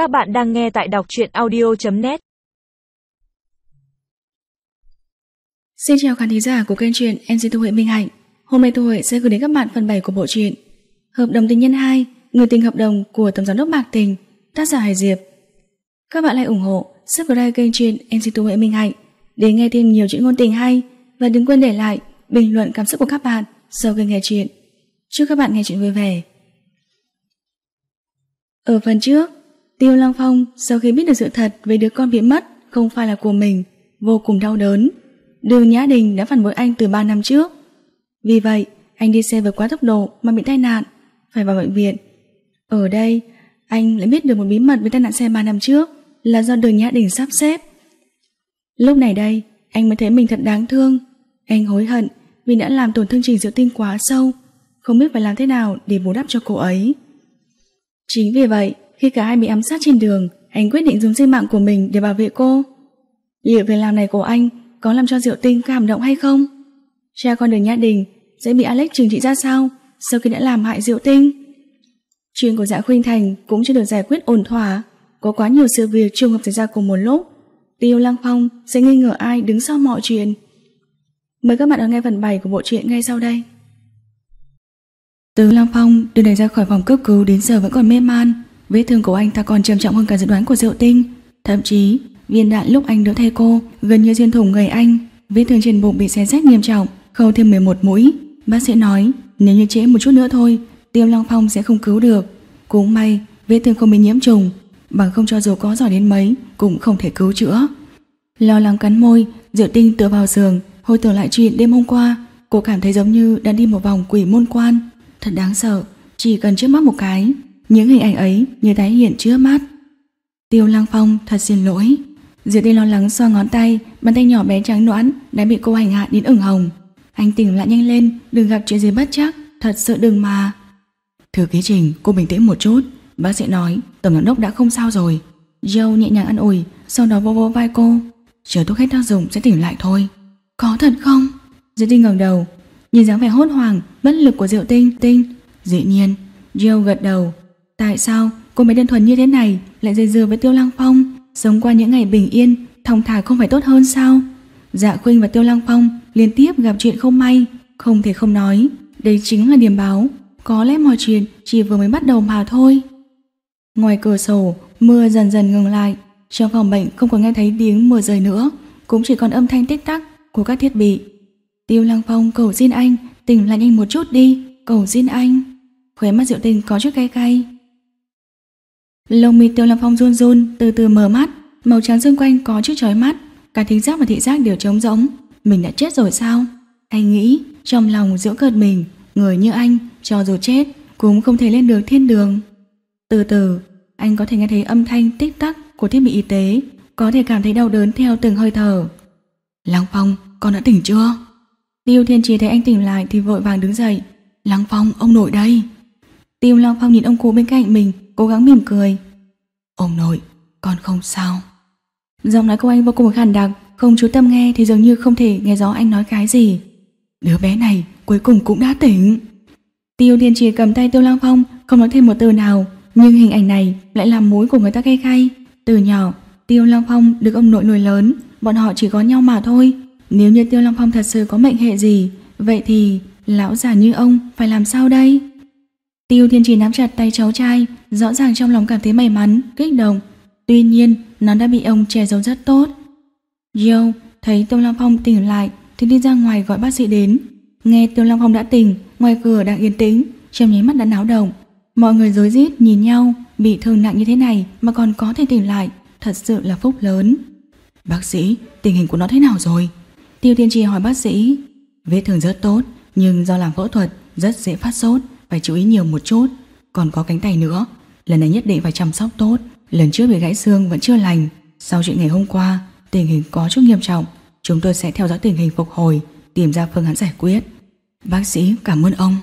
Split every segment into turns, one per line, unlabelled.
Các bạn đang nghe tại đọc chuyện audio.net
Xin chào khán thính giả của kênh truyện MC Thu Huệ Minh Hạnh. Hôm nay Thu Huệ sẽ gửi đến các bạn phần 7 của bộ truyện Hợp đồng tình nhân 2 Người tình hợp đồng của Tổng giám đốc Bạc Tình, Tác giả Hải Diệp. Các bạn hãy ủng hộ, subscribe kênh truyện MC Thu Huệ Minh Hạnh Để nghe thêm nhiều chuyện ngôn tình hay. Và đừng quên để lại bình luận cảm xúc của các bạn Sau khi nghe chuyện. Chúc các bạn nghe chuyện vui vẻ. Ở phần trước Tiêu Lăng Phong sau khi biết được sự thật về đứa con bị mất không phải là của mình, vô cùng đau đớn. Đường Nhã Đình đã phản bội anh từ 3 năm trước. Vì vậy, anh đi xe vượt quá tốc độ mà bị tai nạn, phải vào bệnh viện. Ở đây, anh lại biết được một bí mật về tai nạn xe 3 năm trước là do đường Nhã Đình sắp xếp. Lúc này đây, anh mới thấy mình thật đáng thương. Anh hối hận vì đã làm tổn thương Trình Diệu Tinh quá sâu, không biết phải làm thế nào để bù đắp cho cô ấy. Chính vì vậy, khi cả hai bị ám sát trên đường, anh quyết định dùng sinh mạng của mình để bảo vệ cô. Liệu việc làm này của anh có làm cho Diệu Tinh cảm động hay không? Cha con đường Nhã Đình sẽ bị Alex trừng trị ra sao sau khi đã làm hại Diệu Tinh? Chuyện của dạ Khuynh Thành cũng chưa được giải quyết ổn thỏa. Có quá nhiều sự việc trùng hợp xảy ra cùng một lúc. Tiêu Lăng Phong sẽ nghi ngờ ai đứng sau mọi chuyện. Mời các bạn đón nghe phần 7 của bộ truyện ngay sau đây. Từ Lăng Phong được đẩy ra khỏi phòng cấp cứu đến giờ vẫn còn mê man. Vết thương của anh ta còn trầm trọng hơn cả dự đoán của Diệu Tinh. Thậm chí, viên đạn lúc anh đỡ thay cô gần như xuyên thủng người anh. Vết thương trên bụng bị xé rách nghiêm trọng, khâu thêm 11 mũi. Bác sĩ nói, nếu như trễ một chút nữa thôi, tiêm Long Phong sẽ không cứu được. Cũng may, vết thương không bị nhiễm trùng, bằng không cho dù có giỏi đến mấy cũng không thể cứu chữa. Lo lắng cắn môi, Diệu Tinh tựa vào giường, hồi tưởng lại chuyện đêm hôm qua, cô cảm thấy giống như đã đi một vòng quỷ môn quan. Thật đáng sợ, chỉ cần trước mắt một cái những hình ảnh ấy như tái hiện trước mắt. Tiêu Lăng Phong thật xin lỗi. Diệp Tinh lo lắng xoa ngón tay, bàn tay nhỏ bé trắng nõn đã bị cô hành hạ đến ửng hồng. Anh tỉnh lại nhanh lên, đừng gặp chuyện gì bất chắc, thật sự đừng mà. Thưa ký trình, cô bình tĩnh một chút. Bác sĩ nói, tổng giám đốc đã không sao rồi. Joe nhẹ nhàng ăn ủi, sau đó vô vô vai cô. Chờ thuốc hết tác dụng sẽ tỉnh lại thôi. Có thật không? Diệp Tinh ngẩng đầu, nhìn dáng vẻ hốt hoảng, bất lực của Diệu Tinh. Tinh, dĩ nhiên. Joe gật đầu, Tại sao cô bé đơn thuần như thế này lại dây dưa với Tiêu Lăng Phong, sống qua những ngày bình yên, thong thả không phải tốt hơn sao? Dạ Khuynh và Tiêu Lăng Phong liên tiếp gặp chuyện không may, không thể không nói, đây chính là điểm báo, có lẽ mọi chuyện chỉ vừa mới bắt đầu mà thôi. Ngoài cửa sổ, mưa dần dần ngừng lại, trong phòng bệnh không còn nghe thấy tiếng mưa rơi nữa, cũng chỉ còn âm thanh tích tắc của các thiết bị. Tiêu Lăng Phong cầu xin anh, tỉnh lại nhanh một chút đi, cầu xin anh. Khóe mắt Diệu tình có chút cay cay. Lông mi Tiêu Lâm Phong run run, từ từ mở mắt, màu trắng xung quanh có chút chói mắt, cả thính giác và thị giác đều trống rỗng. Mình đã chết rồi sao? Anh nghĩ, trong lòng giữa cợt mình, người như anh, cho dù chết, cũng không thể lên được thiên đường. Từ từ, anh có thể nghe thấy âm thanh tích tắc của thiết bị y tế, có thể cảm thấy đau đớn theo từng hơi thở. Lăng Phong, con đã tỉnh chưa? Tiêu Thiên Trì thấy anh tỉnh lại thì vội vàng đứng dậy. Lăng Phong, ông nội đây. Tiêu Lăng Phong nhìn ông cụ bên cạnh mình, cố gắng mỉm cười. Ông nội, con không sao. Giọng nói của anh vô cùng khàn đặc, không chú tâm nghe thì dường như không thể nghe rõ anh nói cái gì. Đứa bé này cuối cùng cũng đã tỉnh. Tiêu Điền Trì cầm tay Tiêu Lang Phong, không nói thêm một từ nào, nhưng hình ảnh này lại làm mũi của người ta cay cay. Từ nhỏ, Tiêu Lang Phong được ông nội nuôi lớn, bọn họ chỉ có nhau mà thôi. Nếu như Tiêu Long Phong thật sự có mệnh hệ gì, vậy thì lão già như ông phải làm sao đây? Tiêu Thiên Trì nắm chặt tay cháu trai, rõ ràng trong lòng cảm thấy may mắn, kích động. Tuy nhiên, nó đã bị ông che giấu rất tốt. Yo thấy Tiêu Long Phong tỉnh lại thì đi ra ngoài gọi bác sĩ đến. Nghe Tiêu Long Phong đã tỉnh, ngoài cửa đang yên tĩnh, trong nháy mắt đã náo động. Mọi người rối rít nhìn nhau, bị thương nặng như thế này mà còn có thể tỉnh lại, thật sự là phúc lớn. Bác sĩ, tình hình của nó thế nào rồi? Tiêu Thiên Trì hỏi bác sĩ. Vết thương rất tốt, nhưng do làm phẫu thuật rất dễ phát sốt, phải chú ý nhiều một chút. Còn có cánh tay nữa, lần này nhất định phải chăm sóc tốt. Lần trước bị gãy xương vẫn chưa lành. Sau chuyện ngày hôm qua, tình hình có chút nghiêm trọng. Chúng tôi sẽ theo dõi tình hình phục hồi, tìm ra phương án giải quyết. Bác sĩ cảm ơn ông.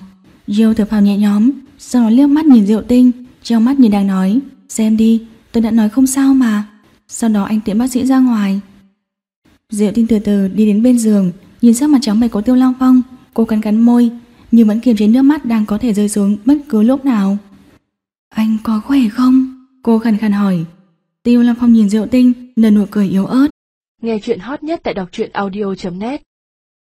Diêu thở phào nhẹ nhõm, sau đó liếc mắt nhìn Diệu Tinh, treo mắt nhìn đang nói, xem đi, tôi đã nói không sao mà. Sau đó anh tiễn bác sĩ ra ngoài. Diệu Tinh từ từ đi đến bên giường, nhìn sắc mặt trắng bệch của Tiêu Long Phong, cô cắn cắn môi, nhưng vẫn kiềm chế nước mắt đang có thể rơi xuống bất cứ lúc nào. Anh có khỏe không? Cô khẩn khẩn hỏi. Tiêu Lam Phong nhìn Diệu Tinh, nở nụ cười yếu ớt.
Nghe chuyện hot nhất tại đọc truyện audio.net